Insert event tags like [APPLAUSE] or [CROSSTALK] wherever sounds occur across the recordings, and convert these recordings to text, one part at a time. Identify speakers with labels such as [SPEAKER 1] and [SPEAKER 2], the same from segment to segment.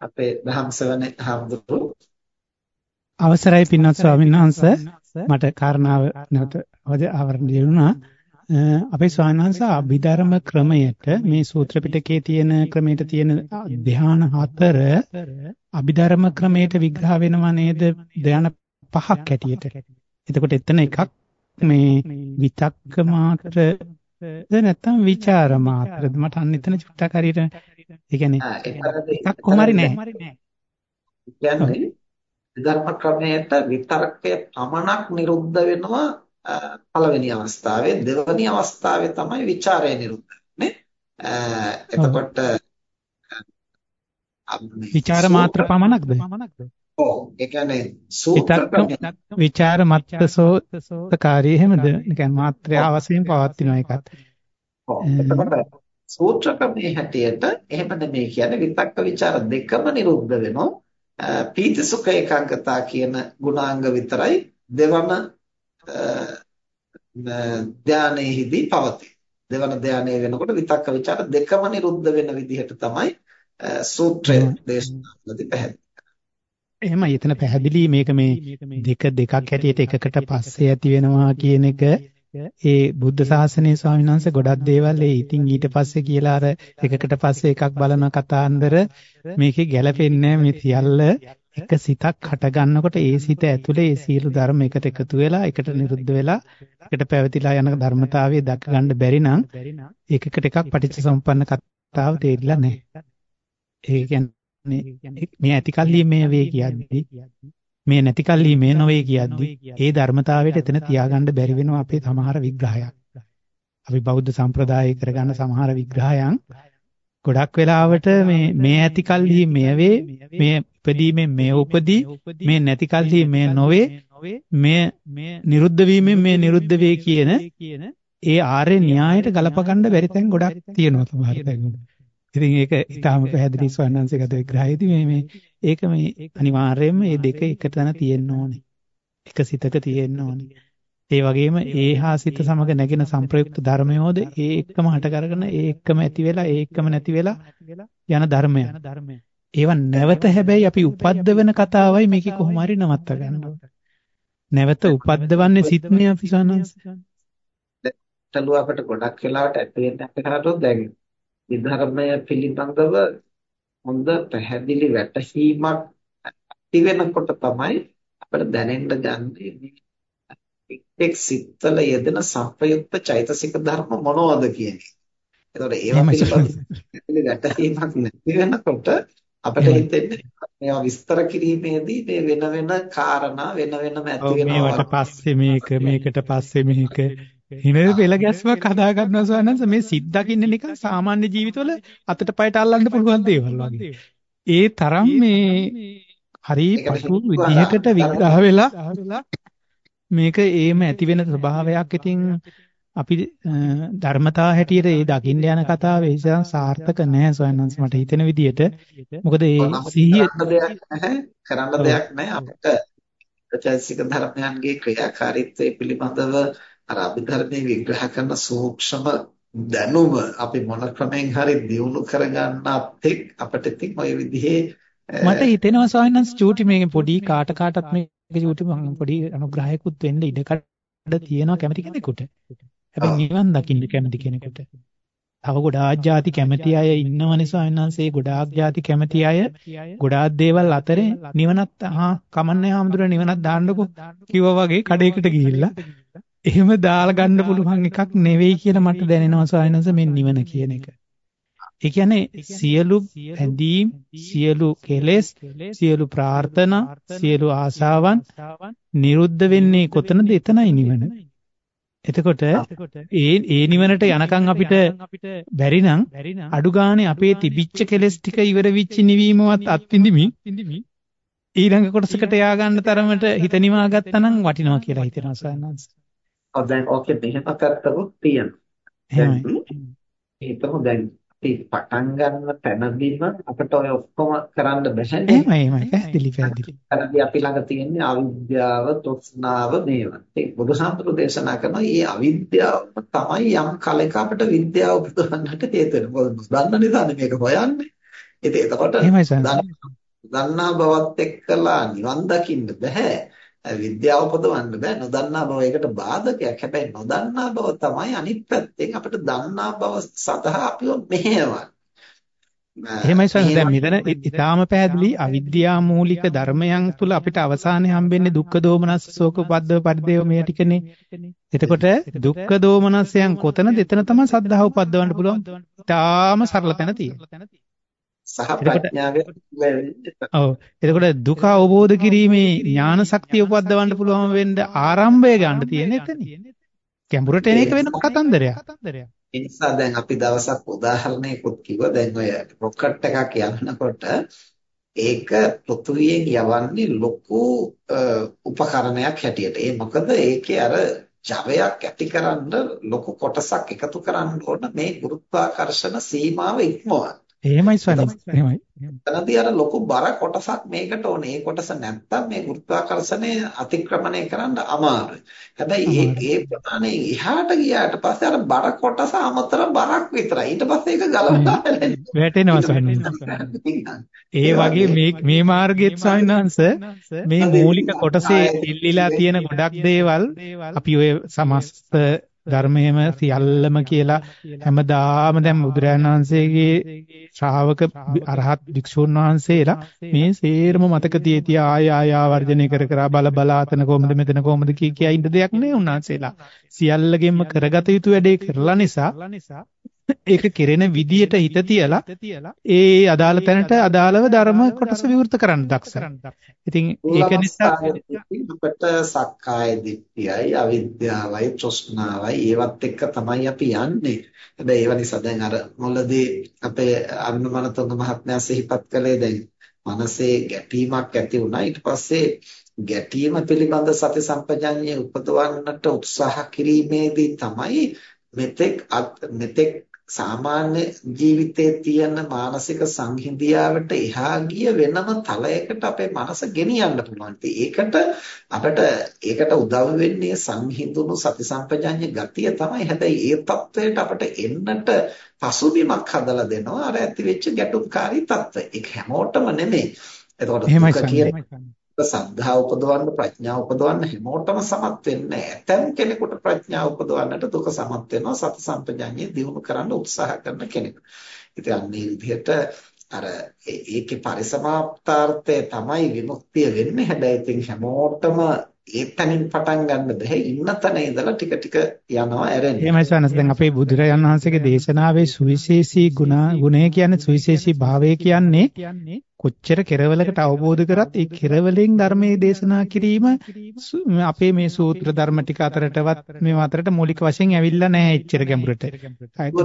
[SPEAKER 1] අපේ ධම්සවනේ හඳුරු
[SPEAKER 2] අවසරයි පින්වත් ස්වාමීන් වහන්සේ. මට කාරණාව නැවත ආවරණය වුණා අපේ ස්වාමීන් වහන්සේ. අභිධර්ම ක්‍රමයට මේ සූත්‍ර පිටකයේ තියෙන ක්‍රමයට තියෙන ධ්‍යාන හතර අභිධර්ම ක්‍රමයට විග්‍රහ වෙනවා නේද? ධ්‍යාන පහක් හැටියට. එතකොට එතන එකක් මේ විතක්ක මාත්‍ර ඒ නැත්තම් ਵਿਚාර මාත්‍රද? මට අන්න එතන චුට්ටක් හරියට ඒ කියන්නේ එකක් කොහොමරි නැහැ.
[SPEAKER 1] කියන්නේ ධර්ම ක්‍රමයට විතර්කය පමණක් නිරුද්ධ වෙනවා පළවෙනි අවස්ථාවේ දෙවෙනි අවස්ථාවේ තමයි ਵਿਚාරය නිරුද්ධ වෙන්නේ. එතකොට
[SPEAKER 2] විචාර මාත්‍ර පමණක්ද?
[SPEAKER 1] ඔව් ඒ කියන්නේ සූත්‍ර
[SPEAKER 2] විචාර මත්තසෝ තකාරී එහෙමද? නිකන් මාත්‍රා වශයෙන් පවත්ිනවා එකත්.
[SPEAKER 1] ඔව් එතකොට සූත්‍ර ක්‍රමයේ හැටියට එහෙමද මේ කියන්නේ විතක්ක ਵਿਚාර දෙකම නිරුද්ධ වෙනවා. පීති සුඛ ඒකාග්‍රතාව කියන ගුණාංග විතරයි දෙවන ධානයේදී පවතී. දෙවන ධානය වෙනකොට විතක්ක ਵਿਚාර දෙකම නිරුද්ධ වෙන විදිහට තමයි සූත්‍රය දේශනාවලදී පැහැදිලි
[SPEAKER 2] එහෙමයි එතන පැහැදිලි මේක මේ දෙක දෙකක් හැටියට එකකට පස්සේ ඇති වෙනවා කියන එක ඒ බුද්ධ ශාසනයේ ස්වාමීන් වහන්සේ ගොඩක් දේවල් ඒ ඉතින් ඊට පස්සේ කියලා අර එකකට පස්සේ එකක් බලන කතාන්දර මේකේ ගැළපෙන්නේ මේ සියල්ල එක සිතක් හට ගන්නකොට ඒ සිත ඇතුලේ ඒ සියලු ධර්ම එකට එකතු වෙලා එකට නිරුද්ධ වෙලා එකට පැවතිලා යන ධර්මතාවය දක ගන්න බැරි නම් ඒකකට එකක් පටිච්ච සමුප්පන්න කතාව තේරිලා නැහැ. ඒ කියන්නේ මේ ඇතිකල්ලි මේ වේ කියද්දි මේ නැති කල්හි මේ නොවේ කියද්දි ඒ ධර්මතාවයට එතන තියාගන්න බැරි වෙනවා අපේ සමහර විග්‍රහයක්. අපි බෞද්ධ සම්ප්‍රදායේ කරගන්න සමහර විග්‍රහයන් ගොඩක් වෙලාවට මේ මේ ඇති කල්හි මේ වේ මේ ඉපදීමෙන් මේ උපදී මේ නැති කල්හි මේ නොවේ මේ නිරුද්ධ වීමෙන් මේ නිරුද්ධ වේ කියන ඒ ආර්ය න්‍යායයට ගලප ගන්න බැරි තැන් ගොඩක් තියෙනවා සමහර තැන්වල. ඉතින් ඒක ඊටාම පැහැදිලි ස්වර්ණංශගත විග්‍රහයේදී මේ මේ ඒක මේ අනිවාර්යයෙන්ම මේ දෙක එකට තන තියෙන්න ඕනේ. එක සිතක තියෙන්න ඕනේ. ඒ වගේම ඒහා සිත සමග නැගෙන සංප්‍රයුක්ත ධර්මයෝද ඒ එක්කම හට කරගෙන ඒ එක්කම ඇති වෙලා ඒ එක්කම නැති වෙලා යන ධර්මයන්. ඒව නැවත හැබැයි අපි උපද්දවන කතාවයි මේකේ කොහොම හරි නවත්ත ගන්න නැවත උපද්දවන්නේ සිත්නේ අපි සනන්ස.
[SPEAKER 1] තලුව අපිට ගොඩක් වෙලාවට ඇති වෙන්න අපේ කරටොත් දැන් විධර්මය පිළිබඳව හොඳ පැහැදිලි වැටහීමක් ඇති වෙනකොට තමයි අපිට දැනෙන්න ගන්නේ එක් සිත්තල යෙදෙන සංපයුක්ත චෛතසික ධර්ම මොනවද කියන්නේ. එතකොට ඒවා පිළිබඳව වැටහීමක් නැති වෙනකොට අපිට හිතෙන්නේ මේවා විස්තර කිරීමේදී මේ වෙන වෙන කාරණා වෙන වෙනම ඇති වෙනවා.
[SPEAKER 2] මේවට පස්සේ මේක මේකට පස්සේ මේක හිනේ පෙළ ගැස්මක් හදා ගන්නවා සවනන්ස මේ සිත් දකින්න නිකන් සාමාන්‍ය ජීවිතවල අතට පයට අල්ලන්න පුළුවන් දේවල් වගේ. ඒ තරම් මේ හරි පසු විදිහකට විග්‍රහ වෙලා මේක ඒම ඇති වෙන ස්වභාවයක් ඉතින් අපි ධර්මතා හැටියට ඒ දකින්න යන කතාව ඒසම් සාර්ථක නැහැ සවනන්ස මට හිතෙන විදිහට. මොකද ඒ සිහිය
[SPEAKER 1] කරන්න දෙයක් නැහැ අපිට චෛතසික ධර්මයන්ගේ ක්‍රියාකාරීත්වය පිළිබඳව අර අභිධර්මයේ විග්‍රහ කරන සූක්ෂම දැනුම අපි මොන ක්‍රමෙන් හරි දියුණු කරගන්නත් එක් අපිට ඉතින් ওই විදිහේ
[SPEAKER 2] මට හිතෙනවා සාහනන්ස් චූටි මේක පොඩි කාට කාටත් මේක චූටි මම පොඩි අනුග්‍රහයකුත් වෙන්න ඉඩකඩ තියෙනවා කැමති කෙනෙකුට. හැබැයි නිවන් දකින්න කැමති කෙනෙකුට. තව ගොඩාක් ಜಾති කැමති අය ඉන්නවනේ සාහනන්සේ ගොඩාක් ಜಾති කැමති අය ගොඩාක් දේවල් අතරේ නිවනත් හා කමන්නේ හාමුදුරනේ නිවනත් දාන්නකො කිව්වා වගේ කඩේකට ගිහිල්ලා එහෙම දාලා ගන්න පුළුවන් එකක් නෙවෙයි කියලා මට දැනෙනවා සායනස මේ නිවන කියන එක. ඒ කියන්නේ සියලු ඇඳීම්, සියලු කෙලෙස්, සියලු ප්‍රාර්ථනා, සියලු ආශාවන් නිරුද්ධ වෙන්නේ කොතනද? එතනයි නිවන. එතකොට ඒ ඒ නිවනට යනකම් අපිට බැරි නම් අඩු ගානේ අපේ තිබිච්ච කෙලෙස් ටික ඉවර වෙච්ච නිවීමවත් අත්විඳිමින් ඊළඟ කොටසකට යා ගන්න තරමට හිත නිවා ගත්තා නම් වටිනවා කියලා හිතෙනවා සයන්ස්.
[SPEAKER 1] ඔව් දැන් ඕකේ මෙහෙම පැත්තකුත් තියෙනවා. හිතමු දැන් පටන් ගන්න තැනදීම අපිට ඔය ඔක්කොම කරන්න බැහැ.
[SPEAKER 2] එහෙමයි එහෙමයි පැහැදිලි පැහැදිලි.
[SPEAKER 1] තැනදී අපි ළඟ තියෙන්නේ අවිද්‍යාව, තෘෂ්ණාව මේවා. ඒ බුදුසම්ප්‍ර දේශනා කරනවා මේ අවිද්‍යාව තමයි යම් කලක අපිට විද්‍යාව උපදවන්නට හේතු වෙනවා. මොකද දන්න නිසානේ මේක හොයන්නේ. ඉතින් එතකොට. දන්නා බවත් එක්කලා නිවන් දකින්න බෑ. විද්‍යාව උපදවන්න බෑ. නොදන්නා බව ඒකට බාධකයක්. හැබැයි නොදන්නා බව තමයි අනිත් පැත්තෙන් අපිට දන්නා බව සඳහා අපිව මෙහෙයවන්නේ.
[SPEAKER 2] එහෙමයි සර් දැන් මෙතන ඊටාම පැහැදිලි අවිද්‍යා මූලික ධර්මයන් තුල අපිට අවසානයේ හම්බෙන්නේ දුක්ඛ දෝමනස් ශෝක පද්දව පරිදේව මේ ටිකනේ. එතකොට දුක්ඛ දෝමනස්යන් කොතනද? එතන තමයි සද්ධාව උපද්දවන්න පුළුවන්. ඊටාම සරල තැන තියෙනවා.
[SPEAKER 1] සහ ප්‍රඥාවේ
[SPEAKER 2] ඔව් එතකොට දුක අවබෝධ කිරීමේ ඥාන ශක්තිය උපද්දවන්න පුළුවන් වෙන්න ආරම්භය ගන්න තියෙන එතන. ගැඹුරට එන එක වෙනම කතන්දරයක්.
[SPEAKER 1] ඒ නිසා දැන් අපි දවසක් උදාහරණයකුත් කිව්වා දැන් ඔය රොකට් එකක් යනකොට ඒක පෘථුවියෙන් යවන්නේ ලොකු උපකරණයක් හැටියට. ඒ මොකද ඒකේ අර ජවයක් ඇතිකරන්න ලොකු කොටසක් එකතු කරන්න ඕන මේ ගුරුත්වාකර්ෂණ සීමාව ඉක්මවන්න.
[SPEAKER 2] එහෙමයි ස්වාමී. එහෙමයි.
[SPEAKER 1] එතනදී අර ලොකු බර කොටසක් මේකට ඕනේ. ඒ කොටස නැත්තම් මේ ගුරුත්වාකර්ෂණය අතික්‍රමණය කරන්න අමාරුයි. හැබැයි ඒ ඒ ප්‍රමාණය එහාට ගියාට පස්සේ අර බර කොටස අමතර බරක් විතරයි. ඊට පස්සේ ඒක ගලවලා [LAUGHS]
[SPEAKER 2] වැටෙනවා ස්වාමී. [LAUGHS] ඒ වගේ මේ මේ මාර්ගයේ ස්වාමීන් මේ මූලික කොටසේ ඉල්ලිලා තියෙන ගොඩක් දේවල් අපි ඔය සමස්ත ධර්මයේම සියල්ලම කියලා හැමදාම දැන් බුදුරජාණන් වහන්සේගේ ශ්‍රාවක අරහත් භික්ෂුන් වහන්සේලා මේ සේරම මතක තියතිය ආය ආය ආවර්ජනය කර කර බල බලාතන කොහොමද මෙතන කොහොමද කී කියා ඉන්න දෙයක් නෙවෙයි උන්වහන්සේලා. සියල්ලගෙම කරගත යුතු වැඩේ කරලා නිසා ඒක කෙරෙන විදියට හිත තියලා ඒ අදාළ තැනට අදාළව ධර්ම කොටස විවෘත කරන්න දක්ෂයි. ඉතින් ඒක නිසා
[SPEAKER 1] අපිට සක්කාය දිට්ඨියයි අවිද්‍යාවයි තෘෂ්ණාවයි ඒවත් එක්ක තමයි අපි යන්නේ. හැබැයි ඒව නිසා දැන් අර මුලදී අපේ අනුමනතුංග මහත්මයා සිහිපත් කළේ දැන් මනසේ ගැටීමක් ඇති වුණා. ඊට පස්සේ ගැටීම පිළිබඳ සති සම්පජඤ්ඤය උපදවන්නට උත්සාහ කිරීමේදී තමයි මෙතෙක් මෙතෙක් සාමාන්‍ය ජීවිතයේ තියෙන මානසික සංහිඳියාවට එහා ගිය වෙනම තලයකට අපේ මනස ගෙනියන්න පුළුවන්. ඒකට අපිට ඒකට උදව් වෙන්නේ සංහිඳුණු සතිසම්පජඤ්ඤ ගතිය තමයි. හැබැයි ඒ தത്വයට අපිට එන්නට පසුබිමක් හදලා දෙනවා අර ඇති වෙච්ච ගැටුම්කාරී தത്വ. ඒක හැමෝටම නෙමෙයි. එතකොට දුක සද්ධා උපදවන්න ප්‍රඥා උපදවන්න හැමෝටම සමත් වෙන්නේ ඇතැම් කෙනෙකුට ප්‍රඥා උපදවන්නට දුක සමත් වෙනවා සති සම්පජාඤ්ඤය දියුණු කරන්න උත්සාහ කරන කෙනෙක්. ඉතින් අන්නේ විදිහට අර ඒකේ පරිසමාප්තාර්ථය තමයි විමුක්තිය වෙන්නේ. හැබැයි ඉතින් හැමෝටම ඒතනින් පටන් ගන්න බෑ. ඉන්න තැන ඉඳලා ටික ටික යනවා ඇරෙන්නේ.
[SPEAKER 2] එහෙමයි සනස් දැන් අපේ බුදුරජාණන් වහන්සේගේ දේශනාවේ සුවිශේෂී ගුණ ගුණය කියන්නේ සුවිශේෂී භාවය කියන්නේ කොච්චර කෙරවලකට අවබෝධ කරත් ඒ කෙරවලෙන් ධර්මයේ දේශනා කිරීම අපේ මේ සූත්‍ර ධර්ම ටික අතරටවත් මේ අතරට මූලික වශයෙන් ඇවිල්ලා නැහැ එච්චර ගැඹුරට.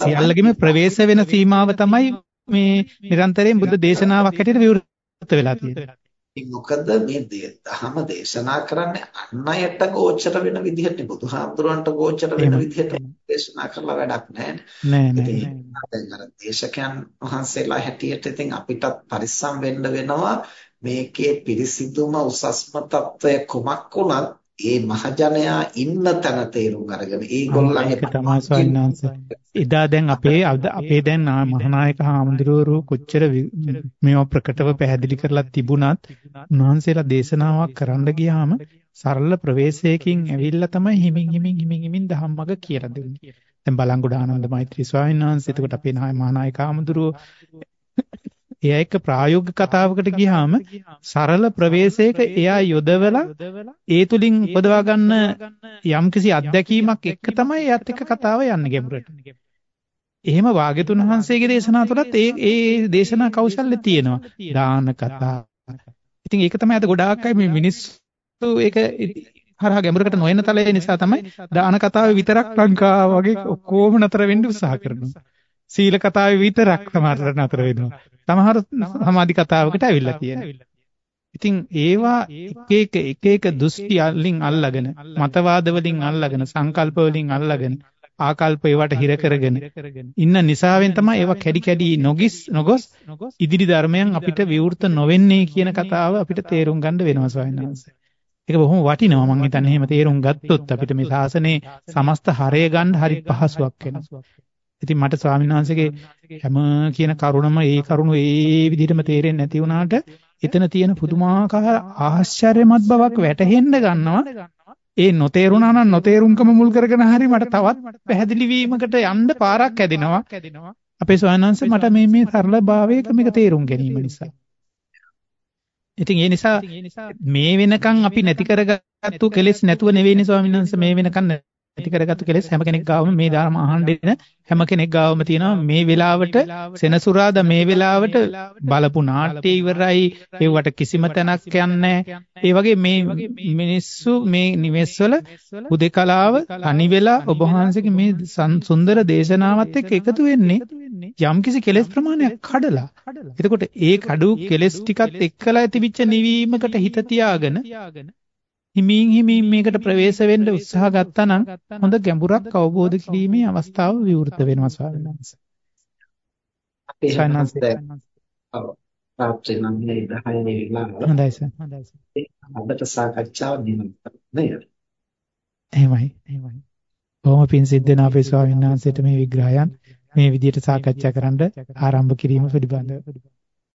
[SPEAKER 2] සියල්ලගෙම ප්‍රවේශ වෙන සීමාව තමයි මේ නිරන්තරයෙන් බුද්ධ දේශනාවක් හැටියට විවෘත වෙලා තියෙන්නේ.
[SPEAKER 1] මොකද මේ ධර්ම දේශනා කරන්නේ අන් අයට ගෝචර වෙන විදිහට බුදුහාමුදුරන්ට ගෝචර වෙන විදිහට දේශනා කරලා වැඩක් නැහැ නෑ. දේශකයන් වහන්සේලා හැටියට ඉතින් අපිටත් පරිස්සම් වෙන්න වෙනවා. මේකේ පිරිසිදුම උසස්ම తত্ত্বය කුමක් වුණත් ඒ මහජනයා ඉන්න තැන තේරුම් අරගෙන ඒගොල්ලන්ගේ
[SPEAKER 2] තමයි ස්වාමීනාංශ එදා දැන් අපේ අපේ දැන් මහානායක හාමුදුරුවෝ කොච්චර මේවා ප්‍රකටව පැහැදිලි කරලා තිබුණත් උන්වහන්සේලා දේශනාවක් කරන්න ගියාම සරල ප්‍රවේශයකින් ඇවිල්ලා තමයි හිමින් හිමින් හිමින් හිමින් ධම්මග කියලා දෙන්නේ. දැන් බලංගොඩ ආනන්ද මෛත්‍රී ස්වාමීන් වහන්සේ එතකොට අපේ මහානායක හාමුදුරුවෝ එයා එක්ක ප්‍රායෝගික කතාවකට ගියාම සරල ප්‍රවේශයක එයා යොදවලා ඒ තුලින් උපදවා ගන්න යම්කිසි අත්දැකීමක් එක්ක තමයි එයාත් එක්ක කතාව යන්නේ ගැඹුරට. එහෙම වාග්යතුන් වහන්සේගේ දේශනා තුළත් ඒ ඒ දේශනා කෞශල්‍ය තියෙනවා. දාන කතා. ඉතින් ඒක තමයි අද ගොඩාක් අය මේ මිනිස්සු ඒක හරහා ගැඹුරකට නොයන තලයේ නිසා තමයි දාන කතාවේ විතරක් ලංකාව වගේ ඔක්කොම නතර වෙන්න උත්සාහ කරනවා. සීල කතාවේ විතරක් සමහරට නතර වෙනවා. සමහර සමාධි කතාවකට ඇවිල්ලා තියෙනවා. ඉතින් ඒවා එක එක එක එක දෘෂ්ටි වලින් අල්ලාගෙන මතවාද වලින් අල්ලාගෙන සංකල්ප වලින් අල්ලාගෙන ආකල්ප ඒවට හිර කරගෙන ඉන්න නිසාවෙන් තමයි ඒවා කැඩි කැඩි නොගිස් නොගොස් ඉදිරි ධර්මයන් අපිට විවෘත නොවෙන්නේ කියන කතාව අපිට තේරුම් ගන්න වෙනවා ස්වාමීන් වහන්සේ. ඒක බොහොම වටිනවා මම හිතන්නේ එහෙම තේරුම් ගත්තොත් අපිට මේ ශාසනයේ සමස්ත හරය ගන්න හරි පහසුවක් වෙනවා. ඉතින් මට ස්වාමීන් වහන්සේගේ හැම කියන කරුණම ඒ කරුණු ඒ විදිහටම තේරෙන්නේ නැති වුණාට එතන තියෙන පුදුමාකාර ආශ්චර්යමත් බවක් වැටහෙන්න ගන්නවා. ඒ නොතේරුණා නම් නොතේරුම්කම මුල් කරගෙන හරි මට තවත් පැහැදිලි වීමකට යන්න පාරක් ඇදෙනවා. අපේ ස්වාමීන් වහන්සේ මට මේ මේ සරල භාවයක මේක තේරුම් ගැනීම නිසා. ඉතින් ඒ නිසා මේ වෙනකන් අපි නැති කරගත්තු කෙලෙස් නැතුව නෙවෙයිනේ ස්වාමීන් වහන්සේ මේ වෙනකන් නැති කරගත්තු කෙලෙස් හැම කෙනෙක් ගාවම මේ ධර්ම අහන්න දෙන හැම කෙනෙක් ගාවම තියෙනවා. මේ වෙලාවට සෙනසුරාදා මේ වෙලාවට බලපු නාට්‍ය ඉවරයි. ඒවට කිසිම තැනක් යන්නේ ඒ වගේ මේ මිනිස්සු මේ නිවෙස්වල උදේකලාව තනි වෙලා ඔබ වහන්සේගේ මේ සුන්දර දේශනාවත් එක්ක එකතු වෙන්නේ යම්කිසි කෙලෙස් ප්‍රමාණයක් කඩලා. එතකොට ඒ කඩු කෙලෙස් ටිකත් එක්කලා තිබිච්ච නිවීමකට හිත තියාගෙන හිමින් හිමින් මේකට ප්‍රවේශ වෙන්න උත්සාහ ගත්තා නම් හොඳ ගැඹුරක් අවබෝධ කිරීමේ අවස්ථාව විවෘත වෙනවා ස්වාමීන් වහන්සේ.
[SPEAKER 1] අපේ ශානන්සේ ඔව් තාප්සේ නම් මේ 10 වෙලා
[SPEAKER 2] හොඳයි සර් හොඳයි සර්.
[SPEAKER 1] අදට සාකච්ඡාව නිමත නේද?
[SPEAKER 2] එහෙමයි එහෙමයි. බොහොම පිං සිද්ධ වෙන අපේ ස්වාමීන් වහන්සේට මේ විග්‍රහයන් මේ විදිහට සාකච්ඡා කරන්න ආරම්භ කිරීම පිළිබඳව